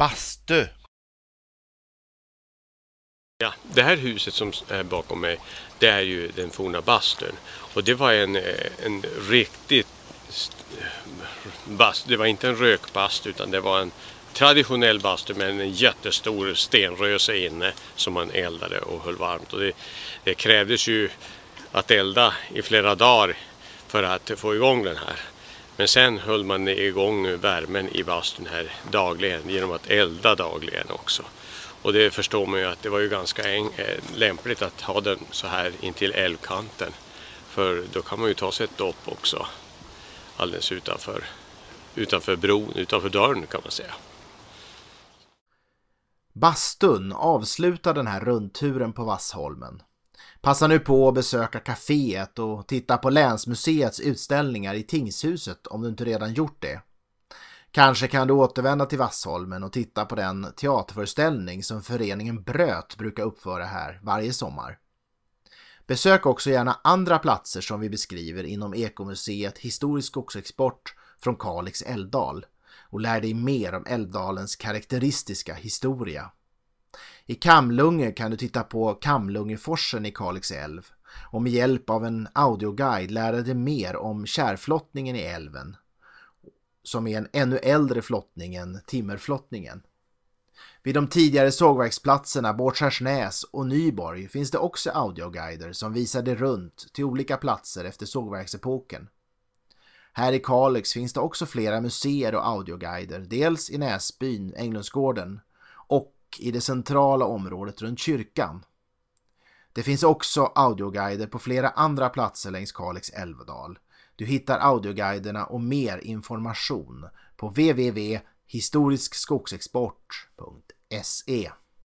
bastu. Ja, det här huset som är bakom mig, det är ju den forna bastun. Och det var en, eh, en riktigt eh, bastu. Det var inte en rökbastu utan det var en traditionell bastu med en jättestor stenröse inne som man eldade och höll varmt. Och det, det krävdes ju att elda i flera dagar för att få igång den här. Men sen höll man igång värmen i bastun här dagligen genom att elda dagligen också. Och det förstår man ju att det var ju ganska eh, lämpligt att ha den så här intill älvkanten. För då kan man ju ta sig ett dopp också alldeles utanför, utanför bron, utanför dörren kan man säga. Bastun avslutar den här rundturen på Vassholmen. Passa nu på att besöka kaféet och titta på Länsmuseets utställningar i Tingshuset om du inte redan gjort det. Kanske kan du återvända till Vassholmen och titta på den teaterföreställning som föreningen Bröt brukar uppföra här varje sommar. Besök också gärna andra platser som vi beskriver inom Ekomuseet Historisk skogsexport från Kalix älvdal och lär dig mer om älvdalens karaktäristiska historia. I Kamlunge kan du titta på Kamlungeforsen i Kalix älv och med hjälp av en audioguide lära dig mer om kärflottningen i älven som är en ännu äldre flottning än timmerflottningen. Vid de tidigare sågverksplatserna Båtskärsnäs och Nyborg finns det också audioguider som visar dig runt till olika platser efter sågverksepoken. Här i Kalix finns det också flera museer och audioguider, dels i Näsbyn, Änglundsgården och i det centrala området runt kyrkan. Det finns också audioguider på flera andra platser längs Kalix älvdal. Du hittar audioguiderna och mer information på www.historiskskogsexport.se